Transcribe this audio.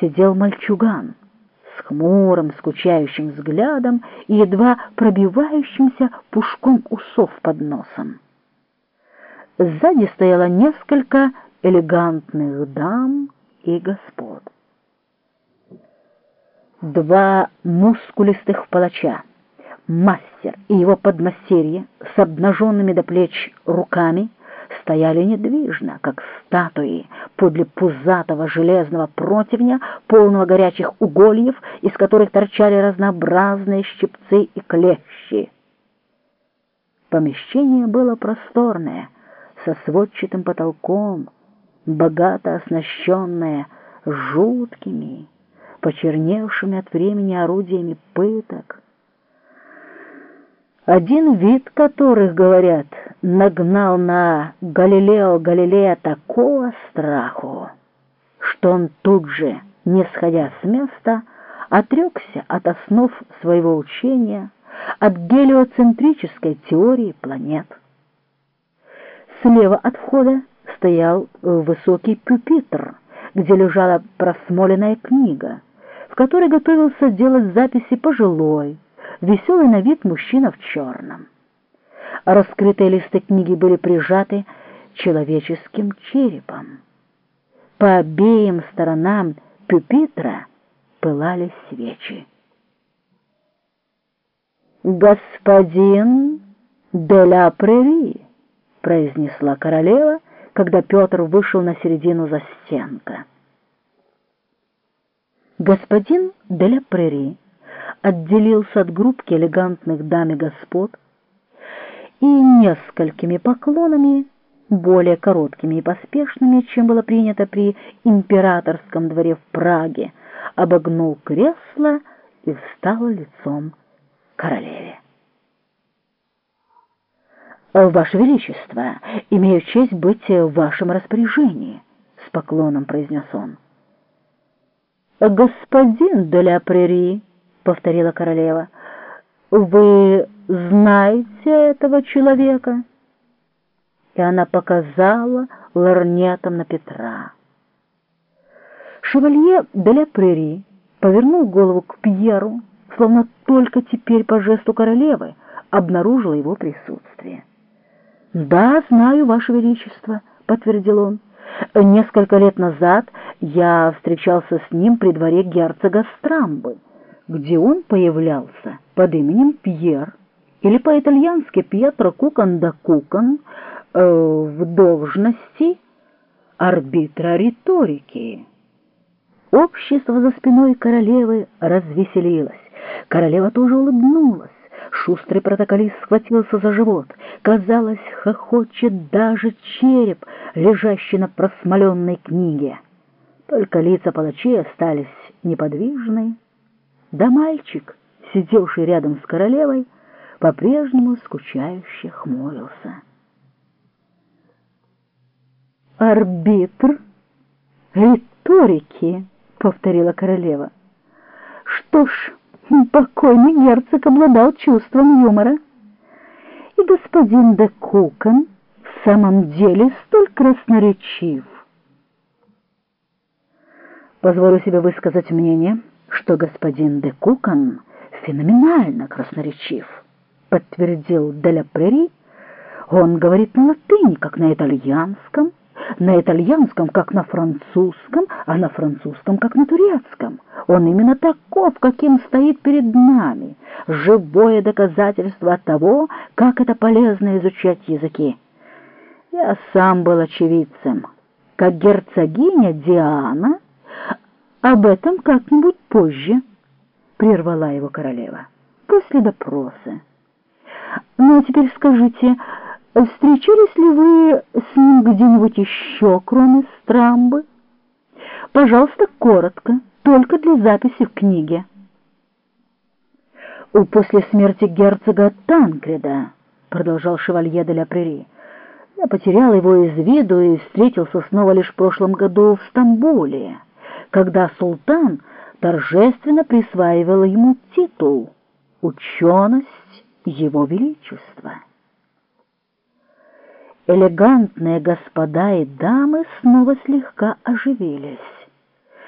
сидел мальчуган с хмурым, скучающим взглядом и едва пробивающимся пушком усов под носом. Сзади стояло несколько элегантных дам и господ. Два мускулистых палача, мастер и его подмастерье с обнаженными до плеч руками стояли недвижно, как статуи, подле пузатого железного противня, полного горячих угольев, из которых торчали разнообразные щипцы и клещи. Помещение было просторное, со сводчатым потолком, богато оснащенное жуткими, почерневшими от времени орудиями пыток, один вид которых, говорят, нагнал на Галилео Галилея такого страху, что он тут же, не сходя с места, отрекся от основ своего учения, от гелиоцентрической теории планет. Слева от входа стоял высокий пюпитр, где лежала просмоленная книга, в которой готовился делать записи пожилой, веселый на вид мужчина в черном. Раскрытые листы книги были прижаты человеческим черепом. По обеим сторонам пюпитра пылали свечи. «Господин де ла Прери», — произнесла королева, когда Петр вышел на середину застенка. Господин де ла Прери отделился от группки элегантных дам и господ и несколькими поклонами, более короткими и поспешными, чем было принято при императорском дворе в Праге, обогнул кресло и встал лицом королеве. «Ваше Величество, имею честь быть в вашем распоряжении», — с поклоном произнес он. «Господин де ля Прери», — повторила королева, — «вы знаете этого человека?» И она показала лорнетом на Петра. Шевалье де ля Прери повернул голову к Пьеру, словно только теперь по жесту королевы обнаружил его присутствие. «Да, знаю, Ваше Величество», — подтвердил он. «Несколько лет назад я встречался с ним при дворе герцога Страмбы, где он появлялся под именем Пьер, или по-итальянски Пьетро Кукан да Кукан, э, в должности арбитра риторики». Общество за спиной королевы развеселилось. Королева тоже улыбнулась. Шустрый протоколист схватился за живот. Казалось, хохочет даже череп, лежащий на просмоленной книге. Только лица палачей остались неподвижны. Да мальчик, сидевший рядом с королевой, по-прежнему скучающе хмурился. «Арбитр риторики», — повторила королева. «Что ж...» Покойный герцог обладал чувством юмора. И господин де Кукан в самом деле столь красноречив. Позволю себе высказать мнение, что господин де Кукан феноменально красноречив, подтвердил Деля Прери. Он говорит на латыни, как на итальянском, на итальянском, как на французском, а на французском, как на турецком. Он именно таков, каким стоит перед нами, живое доказательство того, как это полезно изучать языки. Я сам был очевидцем, как герцогиня Диана, об этом как-нибудь позже, прервала его королева, после допроса. Ну, а теперь скажите, встречались ли вы с ним где-нибудь еще, кроме Страмбы? Пожалуйста, коротко только для записи в книге. «После смерти герцога Танкреда», — продолжал шевалье де ля Прери, «я потерял его из виду и встретился снова лишь в прошлом году в Стамбуле, когда султан торжественно присваивал ему титул «Ученость Его Величества». Элегантные господа и дамы снова слегка оживились.